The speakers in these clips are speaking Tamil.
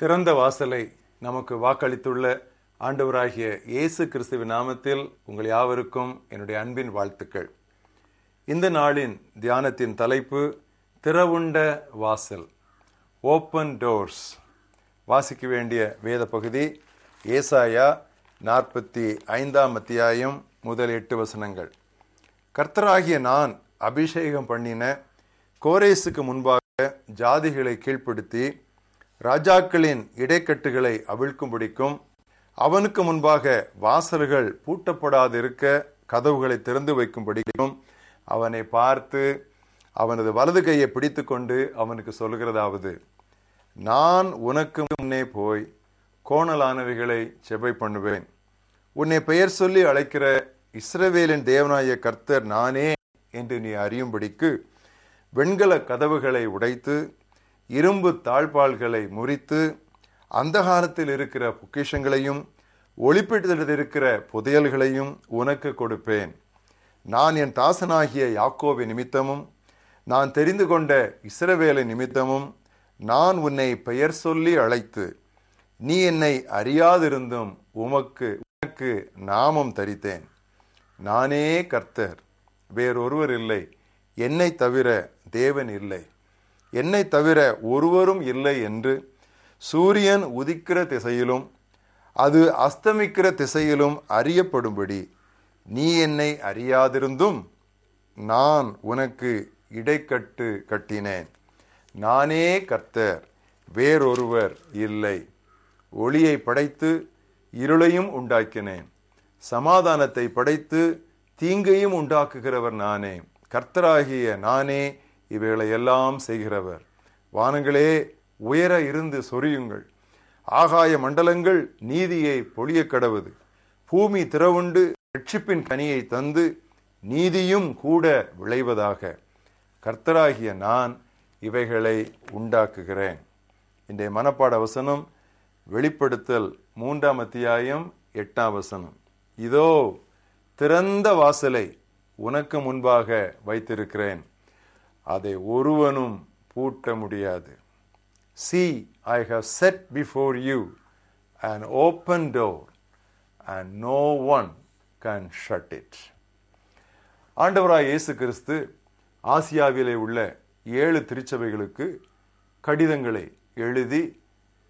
திறந்த வாசலை நமக்கு வாக்களித்துள்ள ஆண்டவராகிய இயேசு கிறிஸ்துவின் நாமத்தில் உங்கள் யாவருக்கும் என்னுடைய அன்பின் வாழ்த்துக்கள். இந்த நாளின் தியானத்தின் தலைப்பு திறவுண்ட வாசல் ஓப்பன் டோர்ஸ் வாசிக்க வேண்டிய வேத பகுதி ஏசாயா நாற்பத்தி ஐந்தாம் அத்தியாயம் முதல் எட்டு வசனங்கள். கர்த்தராகிய நான் அபிஷேகம் பண்ணின கோரேசுக்கு முன்பாக ஜாதிகளை கீழ்ப்படுத்தி ராஜாக்களின் இடைக்கட்டுகளை அவிழ்க்கும்படிக்கும் அவனுக்கு முன்பாக வாசல்கள் பூட்டப்படாதிருக்க கதவுகளை திறந்து வைக்கும்படிக்கும் அவனை பார்த்து அவனது வலது கையை பிடித்துக்கொண்டு அவனுக்கு சொல்கிறதாவது நான் உனக்கு முன்னே போய் கோணலானவைகளை செவை பண்ணுவேன். உன்னை பெயர் சொல்லி அழைக்கிற இஸ்ரவேலின் தேவனாய கர்த்தர் நானே என்று நீ அறியும்படிக்கு வெண்கல கதவுகளை உடைத்து இரும்பு தாழ்பால்களை முறித்து அந்தகாரத்தில் இருக்கிற பொக்கிஷங்களையும் ஒளிப்பீட்டில் இருக்கிற புதையல்களையும் உனக்கு கொடுப்பேன். நான் என் தாசனாகிய யாக்கோவி நிமித்தமும் நான் தெரிந்து கொண்ட இஸ்ரவேலை நிமித்தமும் நான் உன்னை பெயர் சொல்லி அழைத்து நீ என்னை அறியாதிருந்தும் உமக்கு உனக்கு நாமம் தரித்தேன். நானே கர்த்தர் வேறொருவர் இல்லை என்னை தவிர தேவன் இல்லை. என்னை தவிர ஒருவரும் இல்லை என்று சூரியன் உதிக்கிற திசையிலும் அது அஸ்தமிக்கிற திசையிலும் அறியப்படும்படி நீ என்னை அறியாதிருந்தும் நான் உனக்கு இடைக்கட்டு கட்டினேன். நானே கர்த்தர் வேறொருவர் இல்லை. ஒளியை படைத்து இருளையும் உண்டாக்கினேன். சமாதானத்தை படைத்து தீங்கையும் உண்டாக்குகிறவர் நானே. கர்த்தராகிய நானே இவைகளை எல்லாம் செய்கிறவர். வானங்களே உயர இருந்து சொரியுங்கள். ஆகாய மண்டலங்கள் நீதியை பொழிய கடவுது. பூமி திறவுண்டு ரட்சிப்பின் கனியை தந்து நீதியும் கூட விளைவதாக. கர்த்தராகிய நான் இவைகளை உண்டாக்குகிறேன். இன்றைய மனப்பாட வசனம் வெளிப்படுத்தல் மூன்றாம் அத்தியாயம் எட்டாம் வசனம். இதோ திறந்த வாசலை உனக்கு முன்பாக வைத்திருக்கிறேன். அதை ஒருவனும் பூட்ட முடியாது. See I have set before you an open door and no one can shut it ஆண்டவராய் இயேசு கிறிஸ்து ஆசியாவிலே உள்ள ஏழு திருச்சபைகளுக்கு கடிதங்களை எழுதி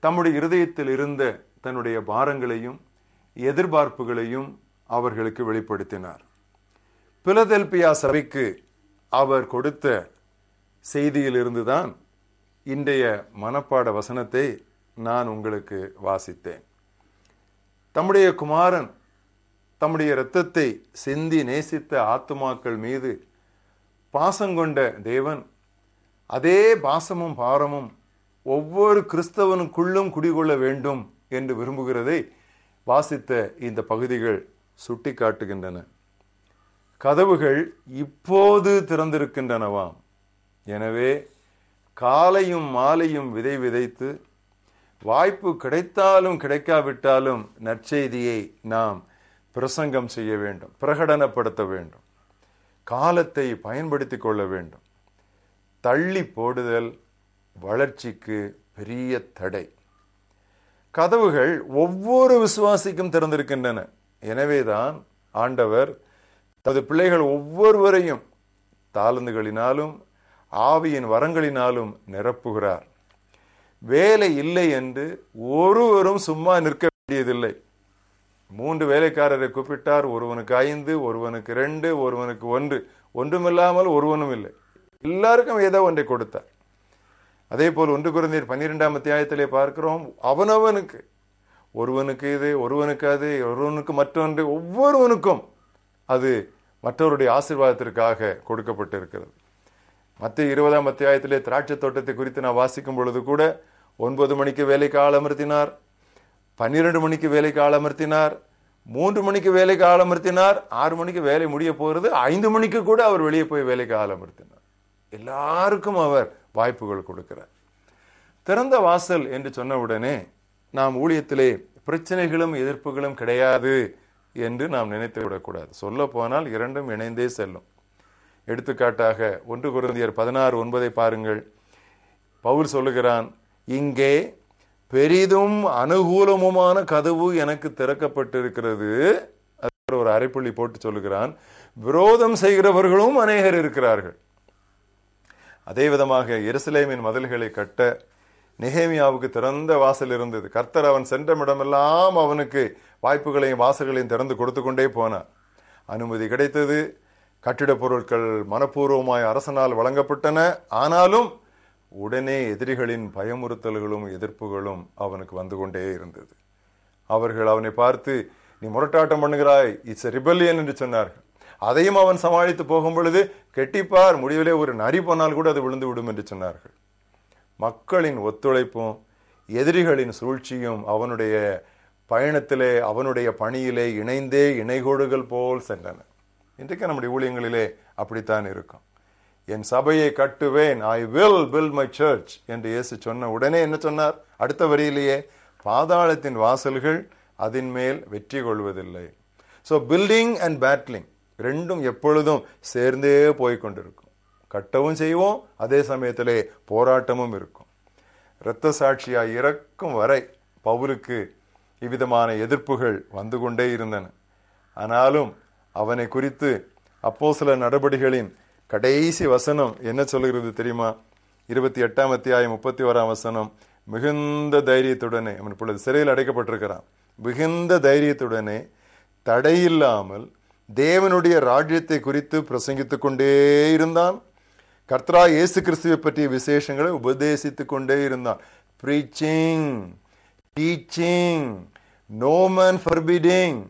தம்முடைய இருதயத்தில் இருந்த தன்னுடைய பாரங்களையும் எதிர்பார்ப்புகளையும் அவர்களுக்கு வெளிப்படுத்தினார். பிலதெல்பியா சபைக்கு அவர் கொடுத்த செய்தியிலிருந்துதான் இன்றைய மனப்பாட வசனத்தை நான் உங்களுக்கு வாசித்தேன். தம்முடைய குமாரன் தம்முடைய இரத்தத்தை சிந்தி நேசித்த ஆத்துமாக்கள் மீது பாசங்கொண்ட தேவன் அதே பாசமும் பாரமும் ஒவ்வொரு கிறிஸ்தவனுக்குள்ளும் குடிகொள்ள வேண்டும் என்று விரும்புகிறதை வாசித்த இந்த பகுதிகள் சுட்டி காட்டுகின்றன கதவுகள் இப்போது திறந்திருக்கின்றனவாம். எனவே காலையும் மாலையும் விதை விதைத்து வாய்ப்பு கிடைத்தாலும் கிடைக்காவிட்டாலும் நற்செய்தியை நாம் பிரசங்கம் செய்ய வேண்டும் பிரகடனப்படுத்த வேண்டும் காலத்தை பயன்படுத்தி கொள்ள வேண்டும். தள்ளி போடுதல் வளர்ச்சிக்கு பெரிய தடை. கதவுகள் ஒவ்வொரு விசுவாசிக்கும் திறந்திருக்கின்றன. எனவேதான் ஆண்டவர் தனது பிள்ளைகள் ஒவ்வொருவரையும் தாளந்துகளினாலும் ஆவியின் வரங்களினாலும் நிரப்புகிறார். வேலை இல்லை என்று ஒருவரும் சும்மா நிற்க வேண்டியதில்லை. மூன்று வேலைக்காரரை கூப்பிட்டார் ஒருவனுக்கு ஐந்து ஒருவனுக்கு ரெண்டு ஒருவனுக்கு ஒன்று. ஒன்றுமில்லாமல் ஒருவனும் இல்லை. எல்லாருக்கும் ஏதோ ஒன்றை கொடுத்தார். அதே போல் ஒன்று குறைந்தீர் பன்னிரெண்டாம் அத்தியாயத்திலே பார்க்கிறோம் அவனவனுக்கு ஒருவனுக்கு இது ஒருவனுக்கு அது ஒருவனுக்கு மற்றொன்று ஒவ்வொருவனுக்கும் அது மற்றவருடைய ஆசீர்வாதத்திற்காக கொடுக்கப்பட்டிருக்கிறது. மத்திய இருபதாம் அத்தியாயத்திலே திராட்சை தோட்டத்தை குறித்து நான் வாசிக்கும் பொழுது கூட ஒன்பது மணிக்கு வேலைக்கு ஆள் அமர்த்தினார் பன்னிரெண்டு மணிக்கு வேலைக்கு ஆள் அமர்த்தினார் மூன்று மணிக்கு வேலைக்கு ஆள் அமர்த்தினார் ஆறு மணிக்கு வேலை முடிய போகிறது ஐந்து மணிக்கு கூட அவர் வெளியே போய் வேலைக்கு ஆள் அமர்த்தினார். எல்லாருக்கும் அவர் வாய்ப்புகள் கொடுக்கிறார். திறந்த வாசல் என்று சொன்ன உடனே நாம் ஊழியத்திலே பிரச்சனைகளும் எதிர்ப்புகளும் கிடையாது என்று நாம் நினைத்து விடக்கூடாது சொல்ல போனால் இரண்டும் இணைந்தே செல்லும். எடுத்துக்காட்டாக ஒன்று குருந்தியர் பதினாறு ஒன்பதை பாருங்கள். பவுல் சொல்லுகிறான் இங்கே பெரிதும் அனுகூலமுமான கதவு எனக்கு திறக்கப்பட்டிருக்கிறது. அதுக்கு ஒரு அரைப்புள்ளி போட்டு சொல்லுகிறான் விரோதம் செய்கிறவர்களும் அநேகர் இருக்கிறார்கள். அதே விதமாக எருசலேமின் மதில்களை கட்ட நெஹேமியாவுக்கு திறந்த வாசல் இருந்தது. கர்த்தர் அவன் சென்ற இடமெல்லாம் அவனுக்கு வாய்ப்புகளையும் வாசல்களையும் திறந்து கொடுத்து கொண்டே போனார். அனுமதி கிடைத்தது. கட்டிடப் பொருட்கள் மனப்பூர்வமாய் அரசனால் வழங்கப்பட்டன. ஆனாலும் உடனே எதிரிகளின் பயமுறுத்தல்களும் எதிர்ப்புகளும் அவனுக்கு வந்து கொண்டே இருந்தது. அவர்கள் அவனை பார்த்து நீ முரட்டாட்டம் பண்ணுகிறாய். இட்ஸ் ரிபல்லியன் என்று சொன்னார்கள். அதையும் அவன் சமாளித்து போகும் பொழுது கெட்டிப்பார் முடிவிலே ஒரு நரி போனால் கூட அது விழுந்து விடும் என்று சொன்னார்கள். மக்களின் ஒத்துழைப்பும் எதிரிகளின் சூழ்ச்சியும் அவனுடைய பயணத்திலே அவனுடைய பணியிலே இணைந்தே இணைகோடுகள் போல் சென்றன. இன்றைக்கு நம்முடைய ஊழியங்களிலே அப்படித்தான் இருக்கும். என் சபையை கட்டுவேன். I will build my church என்று இயேசு சொன்ன உடனே என்ன சொன்னார்? அடுத்த வரியிலேயே பாதாளத்தின் வாசல்கள் அதன் மேல் வெற்றி கொள்வதில்லை. ஸோ பில்டிங் அண்ட் பேட்லிங் ரெண்டும் எப்பொழுதும் சேர்ந்தே போய்கொண்டிருக்கும் கட்டவும் செய்வோம் அதே சமயத்திலே போராட்டமும் இருக்கும். இரத்த சாட்சியாக இறக்கும் வரை பவுலுக்கு இவ்விதமான எதிர்ப்புகள் வந்து கொண்டே இருந்தன. ஆனாலும் அவனை குறித்து அப்போ சில நடவடிக்கைகளின் கடைசி வசனம் என்ன சொல்லுகிறது தெரியுமா? இருபத்தி எட்டாம் அத்தியாயம் முப்பத்தி ஓராம் வசனம். மிகுந்த தைரியத்துடனே அவன் இப்பொழுது சிறையில் அடைக்கப்பட்டிருக்கிறான். மிகுந்த தைரியத்துடனே தடையில்லாமல் தேவனுடைய ராஜ்யத்தை குறித்து பிரசங்கித்து கொண்டே இருந்தான். கர்த்தரா இயேசு கிறிஸ்துவை பற்றிய விசேஷங்களை உபதேசித்து கொண்டே இருந்தான். ப்ரீச்சிங் டீச்சிங் நோமன் ஃபர்பிடிங்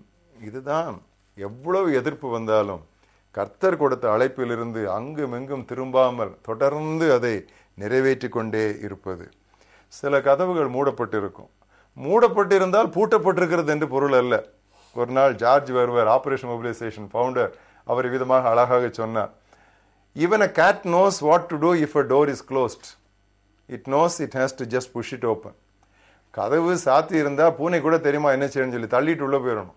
இதுதான் எவ்வளவு எதிர்ப்பு வந்தாலும் கர்த்தர் கொடுத்த அழைப்பிலிருந்து அங்கும் எங்கும் திரும்பாமல் தொடர்ந்து அதை நிறைவேற்றி கொண்டே இருப்பது. சில கதவுகள் மூடப்பட்டிருக்கும். மூடப்பட்டிருந்தால் பூட்டப்பட்டிருக்கிறது என்று பொருள் அல்ல. ஒரு நாள் ஜார்ஜ் வருவர் ஆபரேஷன் மொபிலைசேஷன் ஃபவுண்டர் அவர் விதமாக அழகாக சொன்னார். Even a cat knows what to do if a door is closed it knows it has to just push it open கதவு சாத்தி இருந்தால் பூனை கூட தெரியுமா என்ன செய்யணும்னு சொல்லி தள்ளிட்டு உள்ளே போயிடணும்.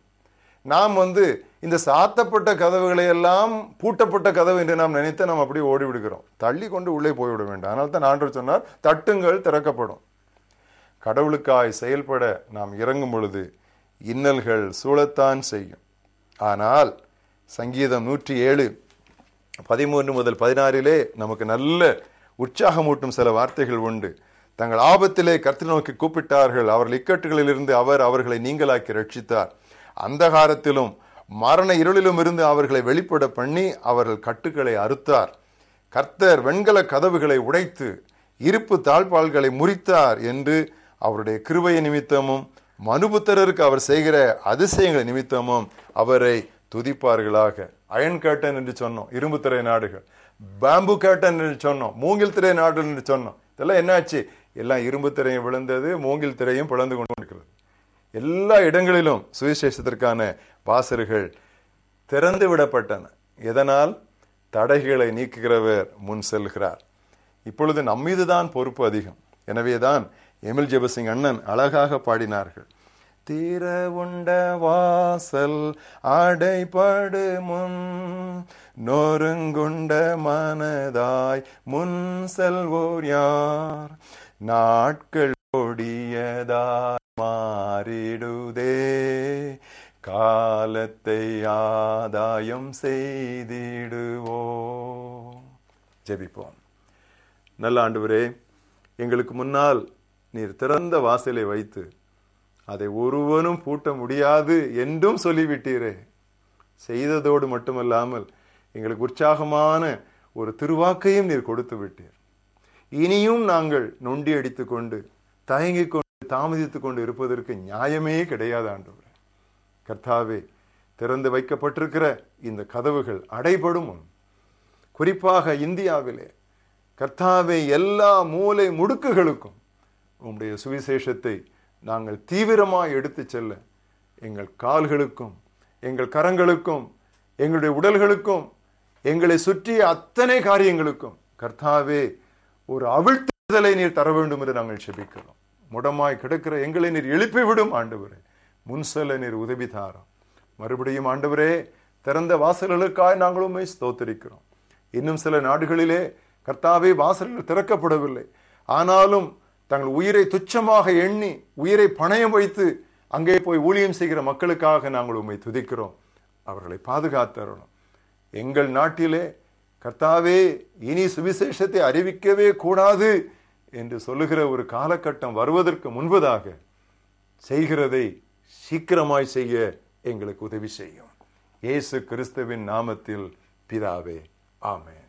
நாம் வந்து இந்த சாத்தப்பட்ட கதவுகளை எல்லாம் பூட்டப்பட்ட கதவு என்று நாம் நினைத்து நாம் அப்படியே ஓடி விடுகிறோம் தள்ளி கொண்டு உள்ளே போய்விட வேண்டும். அதனால் தான் ஆண்டவர் சொன்னார் தட்டுங்கள் திறக்கப்படும். கடவுளுக்காய் செயல்பட நாம் இறங்கும் பொழுது இன்னல்கள் சூழத்தான் செய்யும். ஆனால் சங்கீதம் நூற்றி ஏழு பதிமூன்று முதல் பதினாறிலே நமக்கு நல்ல உற்சாகமூட்டும் சில வார்த்தைகள் உண்டு. தங்கள் ஆபத்திலே கர்த்தர் நோக்கி கூப்பிட்டார்கள். அவர்கள் இக்கட்டுகளிலிருந்து அவர் அவர்களை நீங்களாக்கி ரட்சித்தார். அந்தகாரத்திலும் மரண இருளிலும் இருந்து அவர்களை வெளிப்பட பண்ணி அவர்கள் கட்டுக்களை அறுத்தார். கர்த்தர் வெண்கல கதவுகளை உடைத்து இருப்பு தாழ்பால்களை முறித்தார் என்று அவருடைய கிருவையை நிமித்தமும் மனுபுத்தரருக்கு அவர் செய்கிற அதிசயங்கள் நிமித்தமும் அவரை துதிப்பார்களாக. அயன் கேட்டன் என்று சொன்னோம் இரும்பு திரை நாடுகள். பேம்பு கேட்டன் என்று சொன்னோம் மூங்கில் திரை நாடுகள் என்று சொன்னோம். இதெல்லாம் என்னாச்சு? எல்லாம் இரும்பு திரையும் விழுந்தது மூங்கில் திரையும் பிளந்து கொண்டு இருக்கிறது எல்லா இடங்களிலும் சுவிசேஷத்திற்கான பாசர்கள் திறந்து விடப்பட்டன. எதனால்? தடைகளை நீக்குகிறவர் முன் செல்கிறார். இப்பொழுது நம்மீதுதான் பொறுப்பு அதிகம். எனவேதான் எமில் ஜெபசிங் அண்ணன் அழகாக பாடினார்கள். தீர உண்ட வாசல் அடைபடு முன் நொறுங்குண்ட மனதாய் முன் செல்வோர் யார்? நாட்கள் கொடியதாய் மாறிடுதே. காலத்தை ஆதாயம் செய்திடுவோ. ஜெபிப்போம். நல்ல ஆண்டுவரே எங்களுக்கு முன்னால் நீர் திறந்த வாசலை வைத்து அதை ஒருவனும் பூட்ட முடியாது என்றும் சொல்லிவிட்டீரே. செய்ததோடு மட்டுமல்லாமல் எங்களுக்கு உற்சாகமான ஒரு திருவாக்கையும் நீர் கொடுத்து விட்டீர் இனியும் நாங்கள் நொண்டி அடித்துக் கொண்டு தயங்கிக் கொண்டு தாமதித்துக் கொண்டு இருப்பதற்கு நியாயமே கிடையாது ஆண்டவரே. கர்த்தாவே திறந்து வைக்கப்பட்டிருக்கிற இந்த கதவுகள் அடைபடும். குறிப்பாக இந்தியாவிலே கர்த்தாவே எல்லா மூலை முடுக்குகளுக்கும் உங்களுடைய சுவிசேஷத்தை நாங்கள் தீவிரமாக எடுத்து செல்ல எங்கள் கால்களுக்கும் எங்கள் கரங்களுக்கும் எங்களுடைய உடல்களுக்கும் எங்களை சுற்றிய அத்தனை காரியங்களுக்கும் கர்த்தாவே ஒரு அவிழ்த்துதலை நீர் தர வேண்டும் என்று நாங்கள் செபிக்கிறோம். முடமாய் கிடக்கிற எங்களை நீர் எழுப்பி விடும் ஆண்டவரே. முன்செல்ல நீர் உதவி தாரம். மறுபடியும் ஆண்டவரே திறந்த வாசல்களுக்காய் நாங்கள் உண்மை ஸ்தோத்தரிக்கிறோம். இன்னும் சில நாடுகளிலே கர்த்தாவே வாசல்கள் திறக்கப்படவில்லை. ஆனாலும் தங்கள் உயிரை துச்சமாக எண்ணி உயிரை பணயம் வைத்து அங்கே போய் ஊழியம் செய்கிற மக்களுக்காக நாங்கள் உண்மை துதிக்கிறோம். அவர்களை பாதுகாத்தரணும். எங்கள் நாட்டிலே கர்த்தாவே இனி சுவிசேஷத்தை அறிவிக்கவே கூடாது. என்று சொல்லுகிற ஒரு காலகட்டம் வருவதற்கு முன்பதாக செய்கிறதை சீக்கிரமாய் செய்ய எங்களுக்கு உதவி செய்யும். இயேசு கிறிஸ்துவின் நாமத்தில் பிதாவே ஆமென்.